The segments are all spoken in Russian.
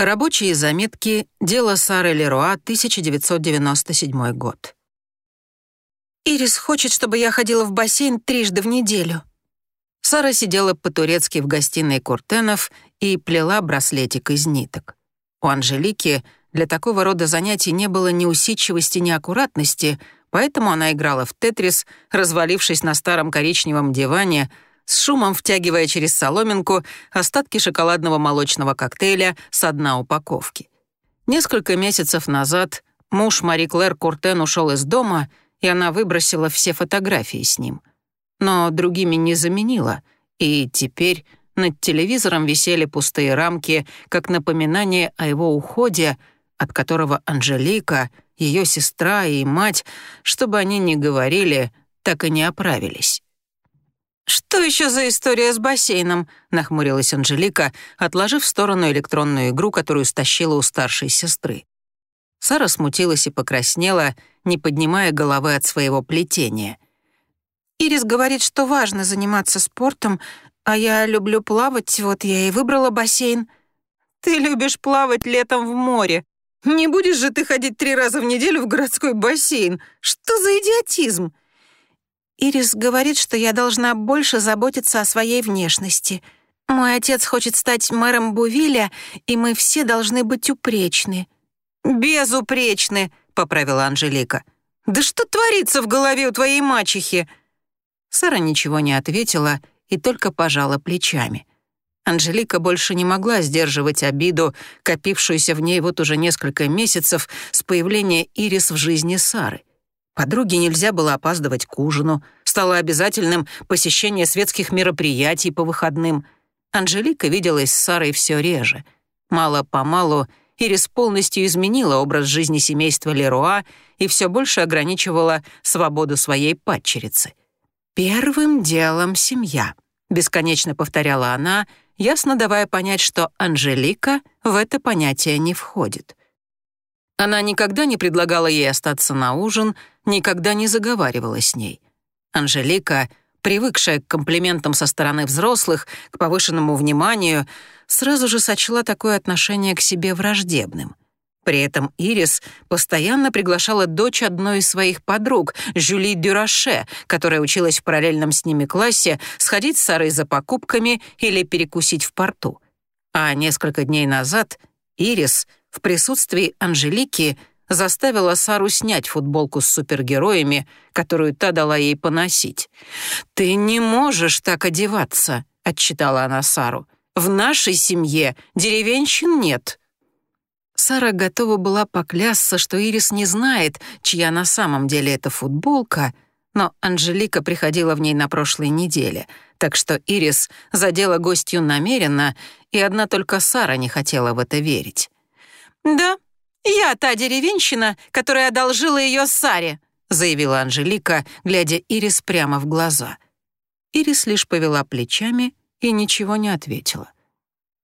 Рабочие заметки. Дело Сары Леруа, 1997 год. «Ирис хочет, чтобы я ходила в бассейн трижды в неделю». Сара сидела по-турецки в гостиной Куртенов и плела браслетик из ниток. У Анжелики для такого рода занятий не было ни усидчивости, ни аккуратности, поэтому она играла в тетрис, развалившись на старом коричневом диване — с шумом втягивая через соломинку остатки шоколадного молочного коктейля с дна упаковки. Несколько месяцев назад муж Мари Клэр Куртен ушел из дома, и она выбросила все фотографии с ним. Но другими не заменила, и теперь над телевизором висели пустые рамки, как напоминание о его уходе, от которого Анжелика, ее сестра и мать, чтобы они не говорили, так и не оправились. «Что еще за история с бассейном?» — нахмурилась Анжелика, отложив в сторону электронную игру, которую стащила у старшей сестры. Сара смутилась и покраснела, не поднимая головы от своего плетения. «Ирис говорит, что важно заниматься спортом, а я люблю плавать, вот я и выбрала бассейн». «Ты любишь плавать летом в море. Не будешь же ты ходить три раза в неделю в городской бассейн? Что за идиотизм?» Ирис говорит, что я должна больше заботиться о своей внешности. Мой отец хочет стать мэром Бувиля, и мы все должны быть упречны». «Безупречны», — поправила Анжелика. «Да что творится в голове у твоей мачехи?» Сара ничего не ответила и только пожала плечами. Анжелика больше не могла сдерживать обиду, копившуюся в ней вот уже несколько месяцев с появления Ирис в жизни Сары. Подруге нельзя было опаздывать к ужину, стало обязательным посещение светских мероприятий по выходным. Анжелика виделась с Сарой все реже. Мало-помалу Ирис полностью изменила образ жизни семейства Леруа и все больше ограничивала свободу своей падчерицы. «Первым делом семья», — бесконечно повторяла она, ясно давая понять, что Анжелика в это понятие не входит. Она никогда не предлагала ей остаться на ужин, никогда не заговаривала с ней. Анжелика, привыкшая к комплиментам со стороны взрослых, к повышенному вниманию, сразу же сочла такое отношение к себе враждебным. При этом Ирис постоянно приглашала дочь одной из своих подруг, Жюли Дюраше, которая училась в параллельном с ними классе, сходить с Сарой за покупками или перекусить в порту. А несколько дней назад Ирис — в присутствии Анжелики заставила Сару снять футболку с супергероями, которую та дала ей поносить. «Ты не можешь так одеваться», — отчитала она Сару. «В нашей семье деревенщин нет». Сара готова была поклясться, что Ирис не знает, чья на самом деле эта футболка, но Анжелика приходила в ней на прошлой неделе, так что Ирис задела гостью намеренно, и одна только Сара не хотела в это верить. «Да, я та деревенщина, которая одолжила ее Саре», заявила Анжелика, глядя Ирис прямо в глаза. Ирис лишь повела плечами и ничего не ответила.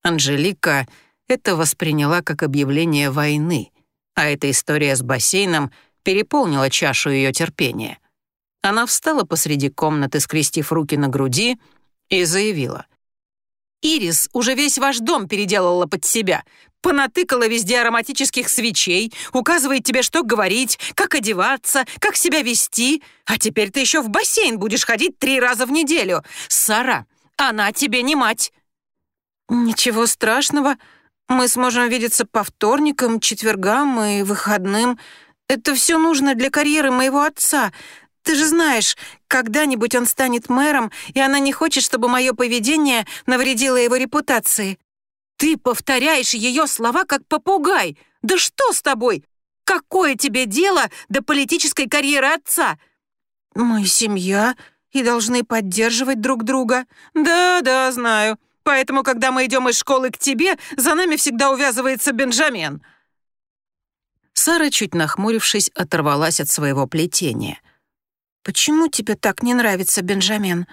Анжелика это восприняла как объявление войны, а эта история с бассейном переполнила чашу ее терпения. Она встала посреди комнаты, скрестив руки на груди, и заявила. «Ирис уже весь ваш дом переделала под себя понатыкала везде ароматических свечей, указывает тебе, что говорить, как одеваться, как себя вести, а теперь ты еще в бассейн будешь ходить три раза в неделю. Сара, она тебе не мать». «Ничего страшного. Мы сможем видеться по вторникам, четвергам и выходным. Это все нужно для карьеры моего отца. Ты же знаешь, когда-нибудь он станет мэром, и она не хочет, чтобы мое поведение навредило его репутации. Ты повторяешь ее слова как попугай. Да что с тобой? Какое тебе дело до политической карьеры отца? Мы семья и должны поддерживать друг друга. Да-да, знаю. Поэтому, когда мы идем из школы к тебе, за нами всегда увязывается Бенджамин. Сара, чуть нахмурившись, оторвалась от своего плетения. «Почему тебе так не нравится Бенджамин?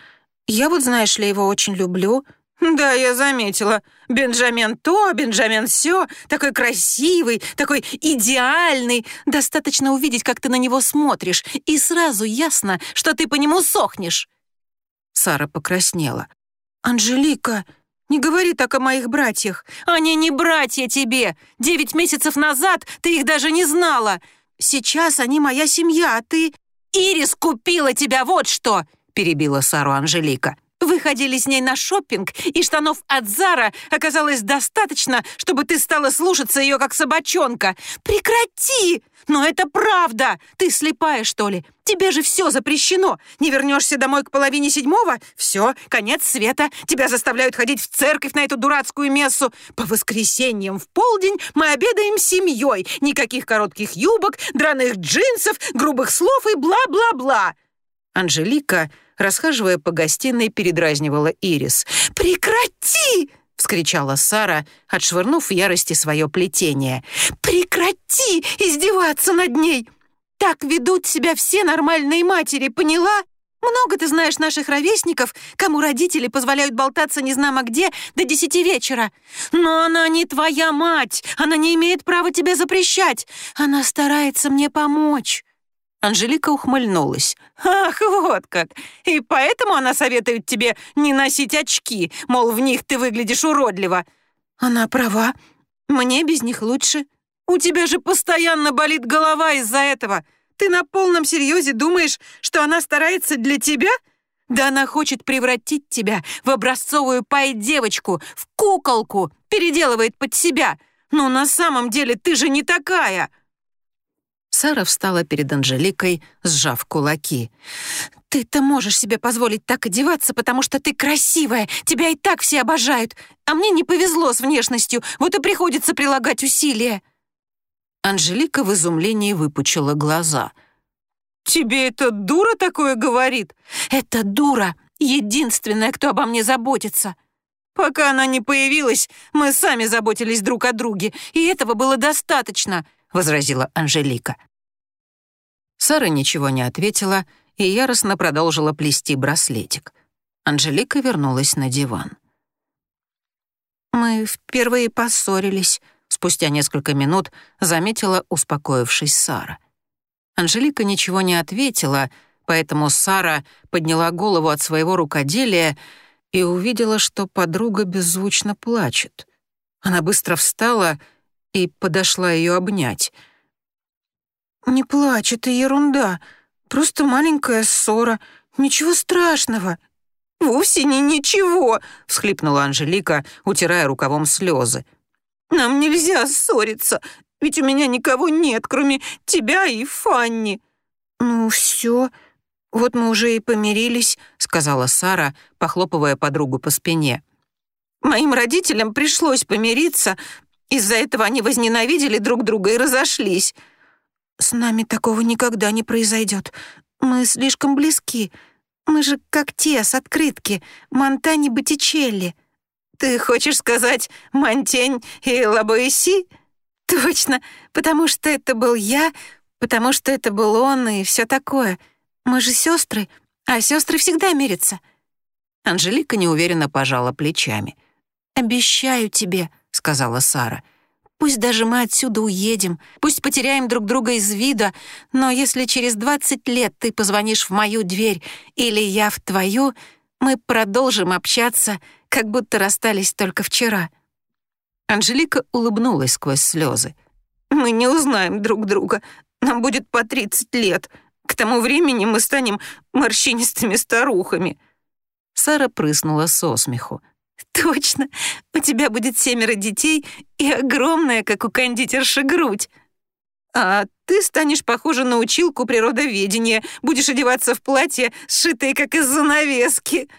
Я вот, знаешь ли, его очень люблю, «Да, я заметила. Бенджамин то, Бенджамин все, такой красивый, такой идеальный. Достаточно увидеть, как ты на него смотришь, и сразу ясно, что ты по нему сохнешь». Сара покраснела. «Анжелика, Не говори так о моих братьях. Они не братья тебе. Девять месяцев назад ты их даже не знала. Сейчас они моя семья, а ты... Ирис купила тебя, вот что!» перебила Сару Анжелика. Вы ходили с ней на шопинг, и штанов от Зара оказалось достаточно, чтобы ты стала слушаться ее как собачонка. Прекрати! Но это правда! Ты слепая, что ли? Тебе же все запрещено. Не вернешься домой к половине седьмого? Все, конец света. Тебя заставляют ходить в церковь на эту дурацкую мессу. По воскресеньям в полдень мы обедаем семьей. Никаких коротких юбок, драных джинсов, грубых слов и бла-бла-бла. Анжелика расхаживая по гостиной, передразнивала Ирис. «Прекрати!» — вскричала Сара, отшвырнув в ярости свое плетение. «Прекрати издеваться над ней! Так ведут себя все нормальные матери, поняла? Много ты знаешь наших ровесников, кому родители позволяют болтаться незнамо где до десяти вечера. Но она не твоя мать, она не имеет права тебя запрещать. Она старается мне помочь». Анжелика ухмыльнулась. «Ах, вот как! И поэтому она советует тебе не носить очки, мол, в них ты выглядишь уродливо». «Она права. Мне без них лучше. У тебя же постоянно болит голова из-за этого. Ты на полном серьезе думаешь, что она старается для тебя?» «Да она хочет превратить тебя в образцовую пай-девочку, в куколку, переделывает под себя. Но на самом деле ты же не такая!» Сара встала перед Анжеликой, сжав кулаки. «Ты-то можешь себе позволить так одеваться, потому что ты красивая, тебя и так все обожают, а мне не повезло с внешностью, вот и приходится прилагать усилия». Анжелика в изумлении выпучила глаза. «Тебе эта дура такое говорит?» «Это дура, единственная, кто обо мне заботится». «Пока она не появилась, мы сами заботились друг о друге, и этого было достаточно», — возразила Анжелика. Сара ничего не ответила и яростно продолжила плести браслетик. Анжелика вернулась на диван. «Мы впервые поссорились», — спустя несколько минут заметила успокоившись Сара. Анжелика ничего не ответила, поэтому Сара подняла голову от своего рукоделия и увидела, что подруга беззвучно плачет. Она быстро встала и подошла ее обнять. «Не плачь, это ерунда. Просто маленькая ссора. Ничего страшного». «Вовсе не ничего», — всхлипнула Анжелика, утирая рукавом слезы. «Нам нельзя ссориться, ведь у меня никого нет, кроме тебя и Фанни». «Ну все, вот мы уже и помирились», — сказала Сара, похлопывая подругу по спине. «Моим родителям пришлось помириться, из-за этого они возненавидели друг друга и разошлись. С нами такого никогда не произойдет. Мы слишком близки. Мы же как те с открытки, Монтани Боттичелли. Ты хочешь сказать Монтень и Лабоэси? Точно, потому что это был я, потому что это был он и все такое. Мы же сестры, а сестры всегда мирятся. Анжелика неуверенно пожала плечами. «Обещаю тебе», — сказала Сара. «Пусть даже мы отсюда уедем, пусть потеряем друг друга из вида, но если через 20 лет ты позвонишь в мою дверь или я в твою, мы продолжим общаться, как будто расстались только вчера». Анжелика улыбнулась сквозь слезы. «Мы не узнаем друг друга. Нам будет по 30 лет. К тому времени мы станем морщинистыми старухами». Сара прыснула со смеху. «Точно! У тебя будет семеро детей и огромная, как у кондитерши, грудь. А ты станешь похожа на училку природоведения, будешь одеваться в платье, сшитое как из занавески».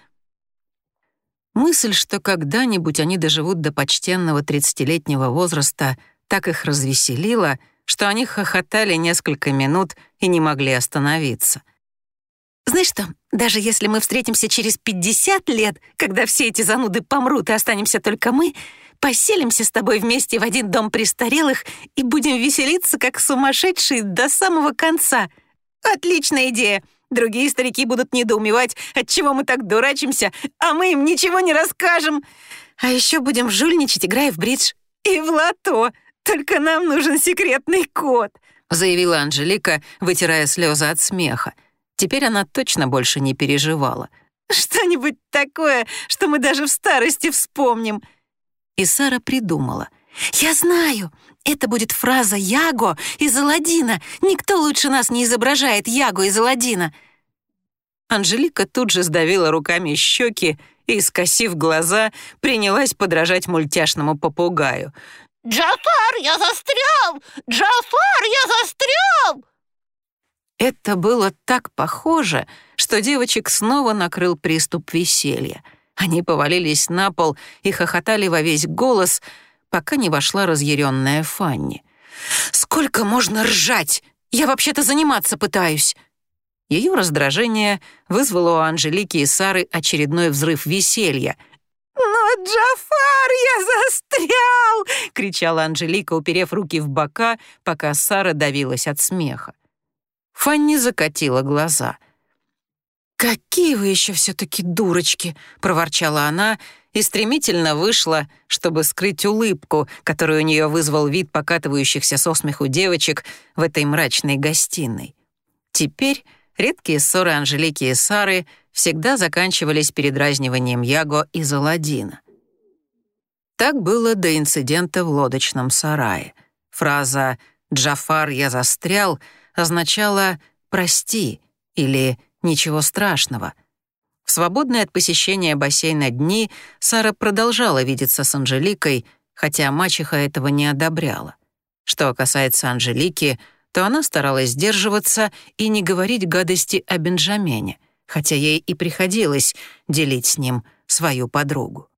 Мысль, что когда-нибудь они доживут до почтенного тридцатилетнего возраста, так их развеселила, что они хохотали несколько минут и не могли остановиться — знаешь что, даже если мы встретимся через 50 лет, когда все эти зануды помрут и останемся только мы, поселимся с тобой вместе в один дом престарелых и будем веселиться, как сумасшедшие, до самого конца. Отличная идея. Другие старики будут недоумевать, от чего мы так дурачимся, а мы им ничего не расскажем. А еще будем жульничать, играя в бридж. И в лото. Только нам нужен секретный код», — заявила Анжелика, вытирая слезы от смеха. Теперь она точно больше не переживала. Что-нибудь такое, что мы даже в старости вспомним». И Сара придумала. «Я знаю, это будет фраза «Яго» из Аладдина. Никто лучше нас не изображает Яго из Аладдина». Анжелика тут же сдавила руками щеки и, скосив глаза, принялась подражать мультяшному попугаю. «Джафар, я застрял! Джафар, я застрял!» Это было так похоже, что девочек снова накрыл приступ веселья. Они повалились на пол и хохотали во весь голос, пока не вошла разъяренная Фанни. «Сколько можно ржать? Я вообще-то заниматься пытаюсь!» Ее раздражение вызвало у Анжелики и Сары очередной взрыв веселья. «Но, Джафар, я застрял!» — кричала Анжелика, уперев руки в бока, пока Сара давилась от смеха. Фанни закатила глаза. «Какие вы еще все-таки дурочки!» — проворчала она и стремительно вышла, чтобы скрыть улыбку, которую у нее вызвал вид покатывающихся со смеху девочек в этой мрачной гостиной. Теперь редкие ссоры Анжелики и Сары всегда заканчивались передразниванием Яго из Аладдина. Так было до инцидента в лодочном сарае. Фраза «Джафар, я застрял» означала «прости» или «ничего страшного». В свободные от посещения бассейна дни Сара продолжала видеться с Анжеликой, хотя мачеха этого не одобряла. Что касается Анжелики, то она старалась сдерживаться и не говорить гадости о Бенджамене, хотя ей и приходилось делить с ним свою подругу.